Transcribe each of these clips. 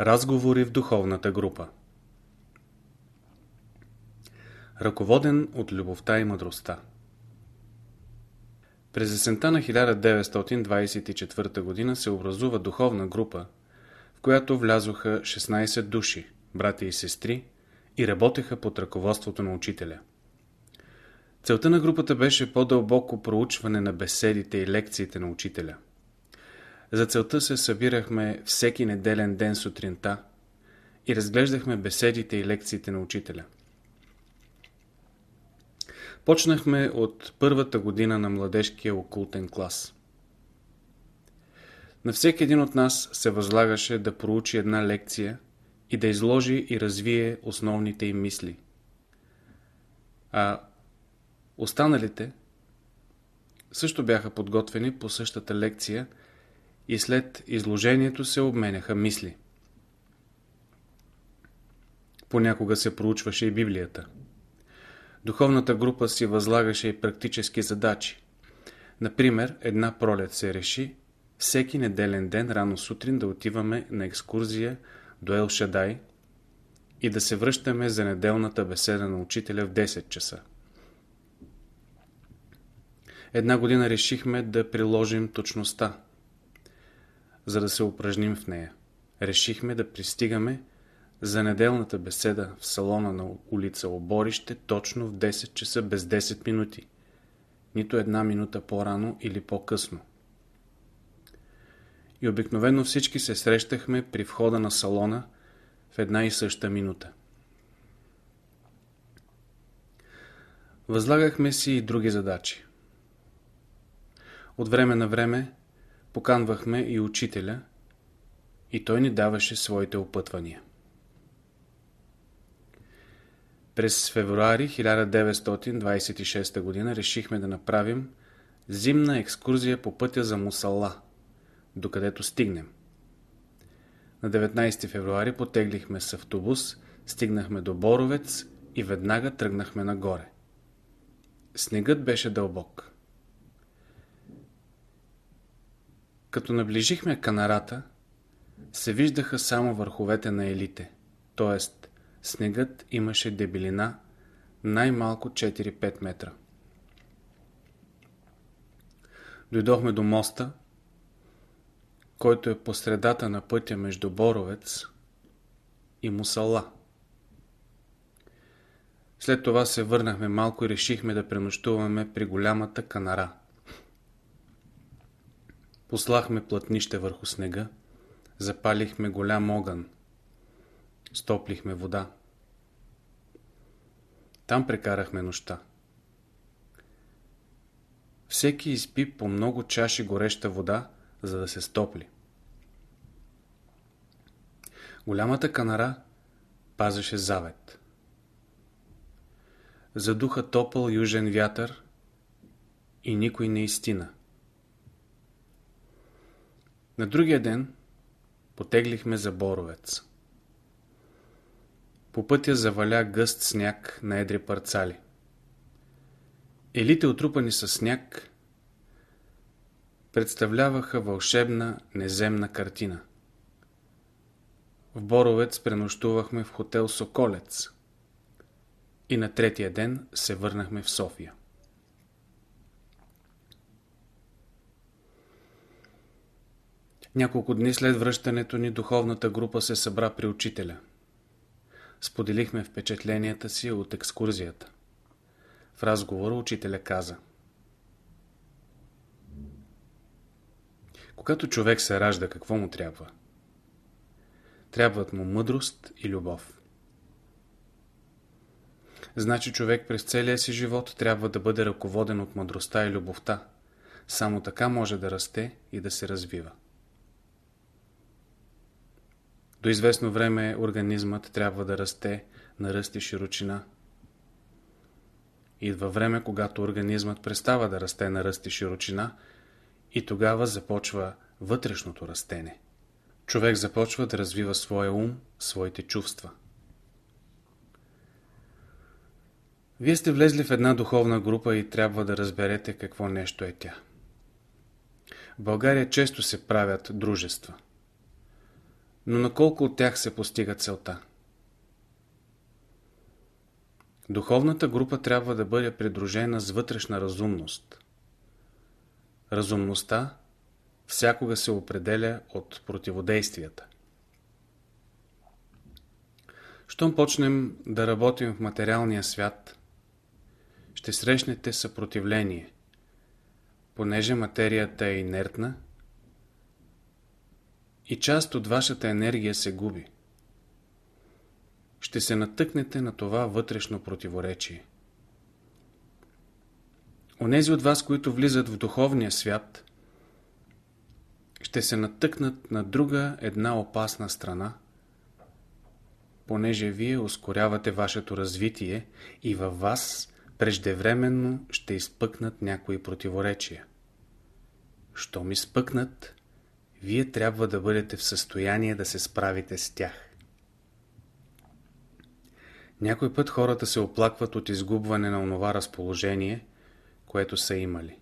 Разговори в духовната група Ръководен от любовта и мъдростта През есента на 1924 г. се образува духовна група, в която влязоха 16 души, брати и сестри, и работеха под ръководството на учителя. Целта на групата беше по-дълбоко проучване на беседите и лекциите на учителя – за целта се събирахме всеки неделен ден сутринта и разглеждахме беседите и лекциите на учителя. Почнахме от първата година на младежкия окултен клас. На всеки един от нас се възлагаше да проучи една лекция и да изложи и развие основните им мисли. А останалите също бяха подготвени по същата лекция – и след изложението се обменяха мисли. Понякога се проучваше и Библията. Духовната група си възлагаше и практически задачи. Например, една пролет се реши всеки неделен ден рано сутрин да отиваме на екскурзия до Ел Шадай и да се връщаме за неделната беседа на учителя в 10 часа. Една година решихме да приложим точността за да се упражним в нея. Решихме да пристигаме за неделната беседа в салона на улица Оборище точно в 10 часа без 10 минути. Нито една минута по-рано или по-късно. И обикновено всички се срещахме при входа на салона в една и съща минута. Възлагахме си и други задачи. От време на време поканвахме и учителя и той ни даваше своите опътвания. През февруари 1926 г. решихме да направим зимна екскурзия по пътя за Мусала, докъдето стигнем. На 19 февруари потеглихме с автобус, стигнахме до Боровец и веднага тръгнахме нагоре. Снегът беше дълбок. Като наближихме канарата, се виждаха само върховете на елите, т.е. снегът имаше дебелина най-малко 4-5 метра. Дойдохме до моста, който е по средата на пътя между Боровец и Мусала. След това се върнахме малко и решихме да пренощуваме при голямата канара. Послахме плътнище върху снега, запалихме голям огън, стоплихме вода. Там прекарахме нощта. Всеки изпи по много чаши гореща вода, за да се стопли. Голямата канара пазеше завет. Задуха топъл южен вятър и никой не истина. На другия ден потеглихме за Боровец. По пътя заваля гъст сняг на едри парцали. Елите, отрупани с сняг, представляваха вълшебна неземна картина. В Боровец пренощувахме в хотел Соколец и на третия ден се върнахме в София. Няколко дни след връщането ни духовната група се събра при учителя. Споделихме впечатленията си от екскурзията. В разговора учителя каза Когато човек се ражда, какво му трябва? Трябват му мъдрост и любов. Значи човек през целия си живот трябва да бъде ръководен от мъдростта и любовта. Само така може да расте и да се развива. До известно време организмът трябва да расте на ръст и широчина. Идва време, когато организмът престава да расте на ръст и широчина и тогава започва вътрешното растене. Човек започва да развива своя ум, своите чувства. Вие сте влезли в една духовна група и трябва да разберете какво нещо е тя. В България често се правят дружества – Но на колко от тях се постига целта? Духовната група трябва да бъде придружена с вътрешна разумност. Разумността всякога се определя от противодействията. Щом почнем да работим в материалния свят, ще срещнете съпротивление, понеже материята е инертна и част от вашата енергия се губи. Ще се натъкнете на това вътрешно противоречие. Онези от вас, които влизат в духовния свят, ще се натъкнат на друга една опасна страна, понеже вие ускорявате вашето развитие и във вас преждевременно ще изпъкнат някои противоречия. Щом изпъкнат, вие трябва да бъдете в състояние да се справите с тях. Някой път хората се оплакват от изгубване на онова разположение, което са имали.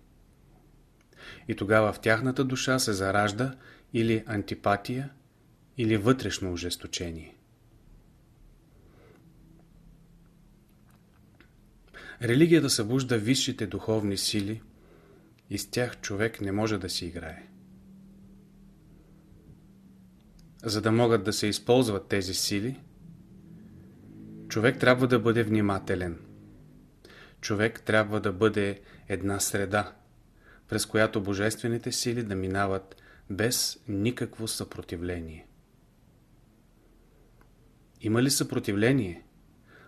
И тогава в тяхната душа се заражда или антипатия, или вътрешно ожесточение. Религията събужда висшите духовни сили и с тях човек не може да си играе. За да могат да се използват тези сили, човек трябва да бъде внимателен. Човек трябва да бъде една среда, през която божествените сили да минават без никакво съпротивление. Има ли съпротивление?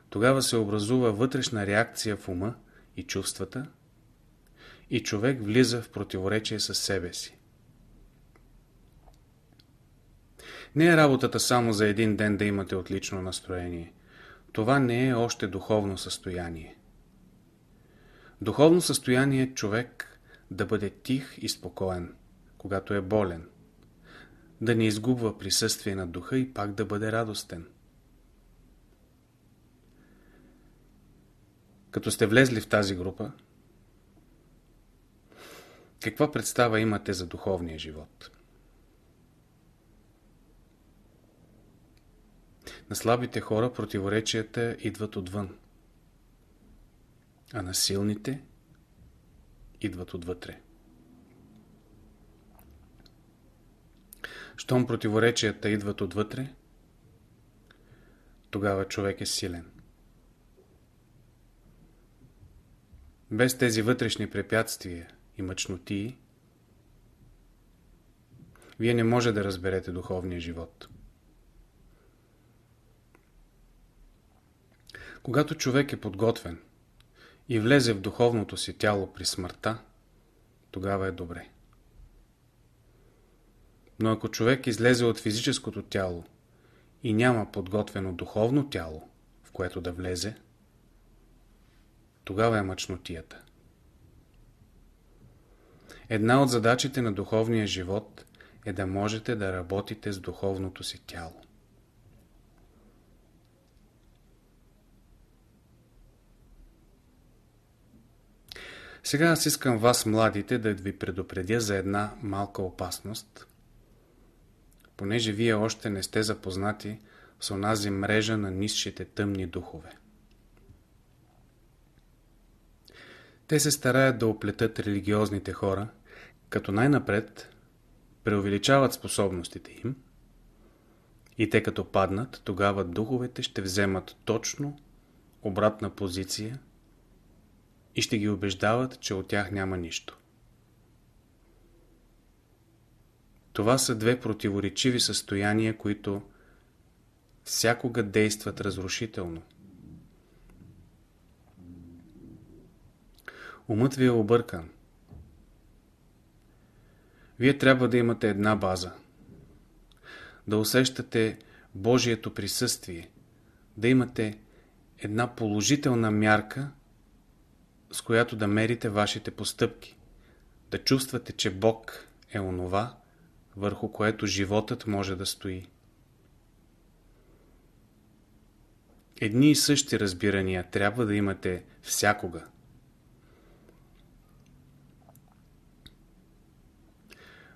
Тогава се образува вътрешна реакция в ума и чувствата и човек влиза в противоречие с себе си. Не е работата само за един ден да имате отлично настроение. Това не е още духовно състояние. Духовно състояние е човек да бъде тих и спокоен, когато е болен, да не изгубва присъствие на духа и пак да бъде радостен. Като сте влезли в тази група, каква представа имате за духовния живот? На слабите хора противоречията идват отвън, а на силните идват отвътре. Щом противоречията идват отвътре, тогава човек е силен. Без тези вътрешни препятствия и мъчнотии, вие не може да разберете духовния живот. Когато човек е подготвен и влезе в духовното си тяло при смъртта, тогава е добре. Но ако човек излезе от физическото тяло и няма подготвено духовно тяло, в което да влезе, тогава е мъчнотията. Една от задачите на духовния живот е да можете да работите с духовното си тяло. Сега аз искам вас, младите, да ви предупредя за една малка опасност, понеже вие още не сте запознати с онази мрежа на низшите тъмни духове. Те се стараят да оплетат религиозните хора, като най-напред преувеличават способностите им и те като паднат, тогава духовете ще вземат точно обратна позиция и ще ги убеждават, че от тях няма нищо. Това са две противоречиви състояния, които всякога действат разрушително. Умът ви е объркан. Вие трябва да имате една база. Да усещате Божието присъствие. Да имате една положителна мярка, с която да мерите вашите постъпки. Да чувствате, че Бог е онова, върху което животът може да стои. Едни и същи разбирания трябва да имате всякога.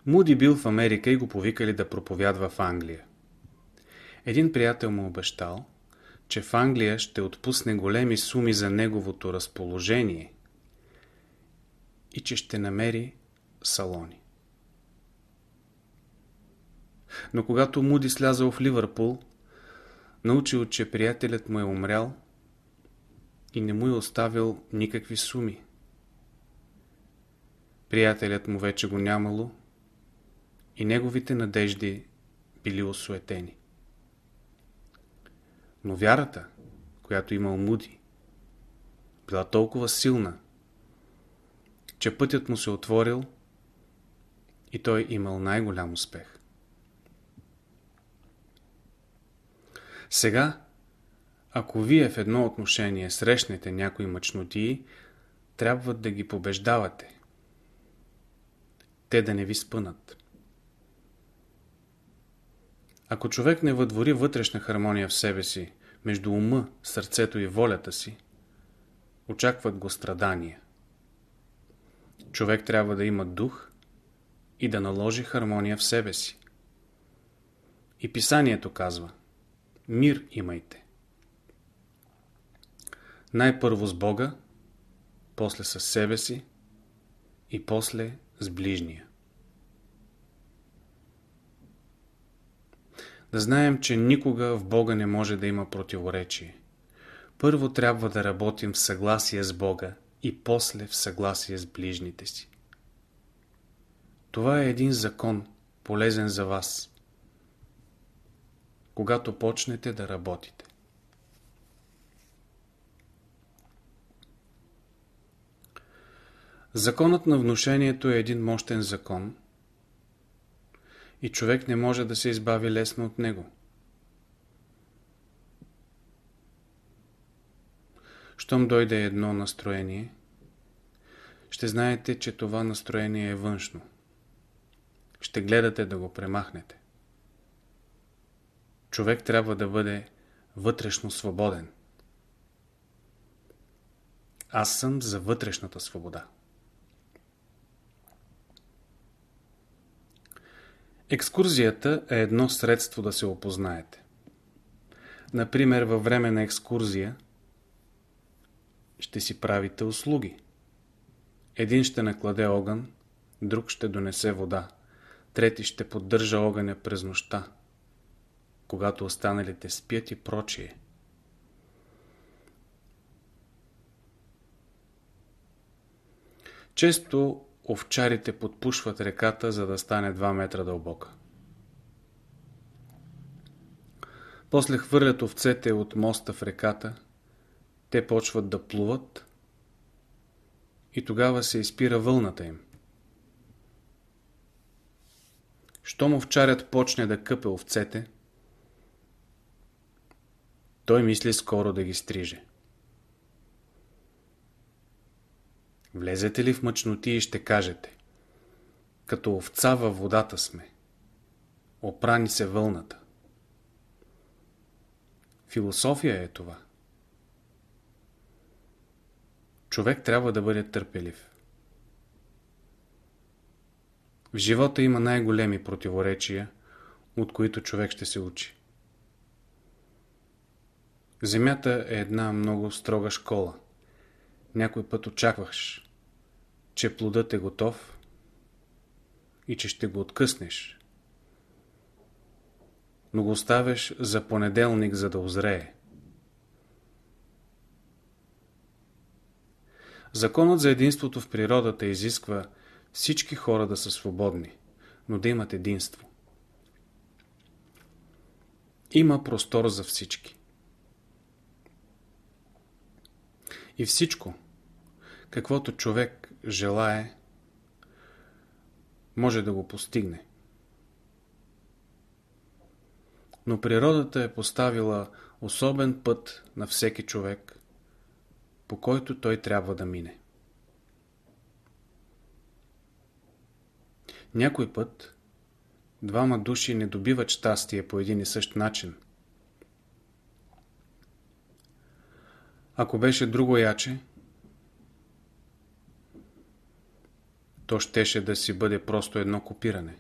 Муди бил в Америка и го повикали да проповядва в Англия. Един приятел му обещал, че в Англия ще отпусне големи суми за неговото разположение и че ще намери салони. Но когато Муди слязал в Ливърпул, научил, че приятелят му е умрял и не му е оставил никакви суми. Приятелят му вече го нямало и неговите надежди били осуетени. Но вярата, която имал Муди, била толкова силна, че пътят му се отворил и той имал най-голям успех. Сега, ако вие в едно отношение срещнете някои мъчнотии, трябва да ги побеждавате. Те да не ви спънат. Ако човек не въдвори вътрешна хармония в себе си, между ума, сърцето и волята си, очакват го страдания. Човек трябва да има дух и да наложи хармония в себе си. И писанието казва Мир имайте. Най-първо с Бога, после с себе си и после с ближния. Знаем, че никога в Бога не може да има противоречие. Първо трябва да работим в съгласие с Бога и после в съгласие с ближните си. Това е един закон, полезен за вас, когато почнете да работите. Законът на внушението е един мощен закон и човек не може да се избави лесно от него. Щом дойде едно настроение, ще знаете, че това настроение е външно. Ще гледате да го премахнете. Човек трябва да бъде вътрешно свободен. Аз съм за вътрешната свобода. Екскурзията е едно средство да се опознаете. Например, във време на екскурзия ще си правите услуги. Един ще накладе огън, друг ще донесе вода, трети ще поддържа огъня през нощта, когато останалите спят и прочие. Често овчарите подпушват реката, за да стане 2 метра дълбока. После хвърлят овцете от моста в реката, те почват да плуват и тогава се изпира вълната им. Щом овчарят почне да къпе овцете, той мисли скоро да ги стриже. Влезете ли в мъчноти и ще кажете Като овца във водата сме. Опрани се вълната. Философия е това. Човек трябва да бъде търпелив. В живота има най-големи противоречия, от които човек ще се учи. Земята е една много строга школа. Някой път очакваш, че плодът е готов и че ще го откъснеш. Но го оставяш за понеделник, за да озрее. Законът за единството в природата изисква всички хора да са свободни, но да имат единство. Има простор за всички. И всичко, каквото човек желае, може да го постигне. Но природата е поставила особен път на всеки човек, по който той трябва да мине. Някой път двама души не добиват щастие по един и същ начин. Ако беше друго яче, то щеше да си бъде просто едно копиране.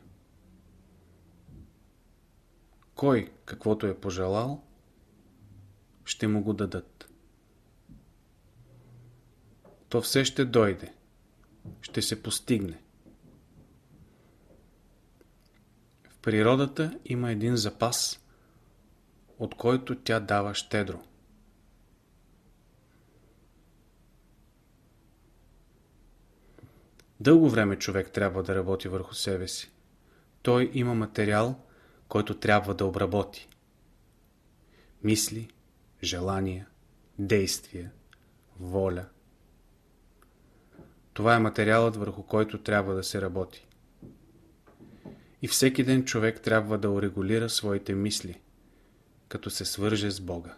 кой каквото е пожелал, ще му го дадат. То все ще дойде, ще се постигне. В природата има един запас, от който тя дава щедро. Дълго време човек трябва да работи върху себе си. Той има материал, който трябва да обработи. Мисли, желания, действия, воля. Това е материалът, върху който трябва да се работи. И всеки ден човек трябва да урегулира своите мисли, като се свърже с Бога.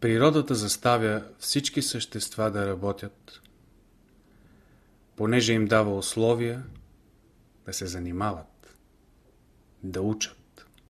Природата заставя всички същества да работят, понеже им дава условия да се занимават, да учат.